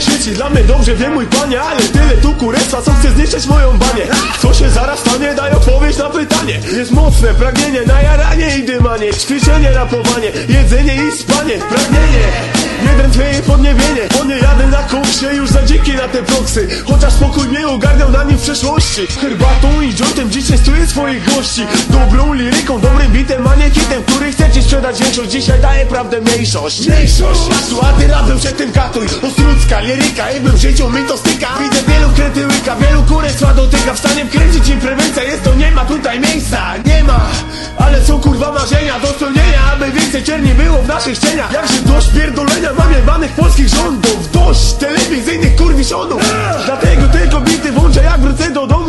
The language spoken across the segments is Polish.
ci dla mnie dobrze, wiem mój panie Ale tyle tu kurestwa, co chce zniszczyć moją banię. Co się zaraz stanie, daj odpowiedź na pytanie. Jest mocne pragnienie na jaranie i dymanie. Ćwiczenie, rapowanie, jedzenie i spanie. Pragnienie Jeden tleje podniebienie. On nie jadę na koksie już za dziki na te proksy. Chociaż spokój mnie ogarniał na nim w przeszłości. Herbatą i jointem dziś częstuję swoich gości. Dobrą liryką, dobrym bitem, a nie kitem Większość Dzisiaj daje prawdę mniejszość. Mniejszość. A ty razem się tym katuj. Ostrucka, liryka, jakbym w życiu mi to styka. Widzę wielu krety łyka, wielu kurestwa dotyka. Wstaniem kręcić im prewencja Jest to nie ma tutaj miejsca, nie ma Ale są kurwa marzenia do spełnienia Aby więcej czerni było w naszych cieniach Jak się dość pierdolenia mam polskich rządów. Dość telewizyjnych kurwiszonów Dlatego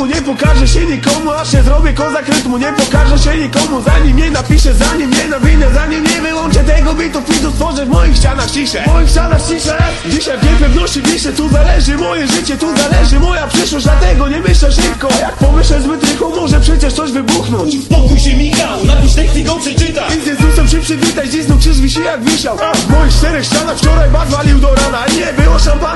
domu Nie pokażę się nikomu, aż się zrobię kozak rytmu. Nie pokażę się nikomu, zanim nie napiszę Zanim nie nawinę, zanim nie wyłączę tego bitu. Fitu stworzę w moich ścianach ciszę. W moich ścianach ciszę. Dzisiaj w niepewności wiszę, tu zależy moje życie Tu zależy moja przyszłość, dlatego nie myślę szybko. Jak pomyślę zbyt rychło, może przecież coś wybuchnąć. Spokój się Michał, napisz i go przeczytaj i z Jezusem się przywitaj, dziś znów krzyż wisi jak wisiał. A w moich czterech ścianach wczoraj bas walił do rana. Nie było szampana,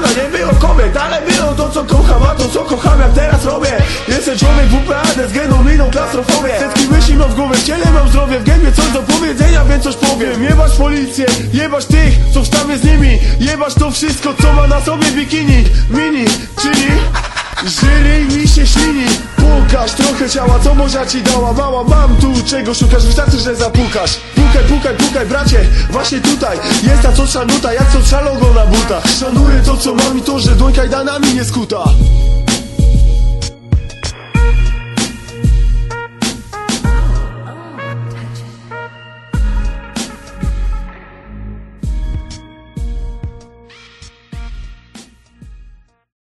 miną klastrofobię Setki myśli mam w głowie, w ciele mam zdrowie W gębie coś do powiedzenia, więc coś powiem. Jebać policję, jebać tych, co w sztabie z nimi. Jebać to wszystko, co ma na sobie bikini Mini, czyli... Żyry mi się ślini. Pokaż trochę ciała, co Bozia ci dała? Mała, mam tu czego szukasz, wystarczy, że zapukasz. Pukaj, pukaj, pukaj, bracie, właśnie tutaj. Jest ta co szanuta, jak co logo na butach Szanuję to, co mam i to, że dłoń kajdanami nie skuta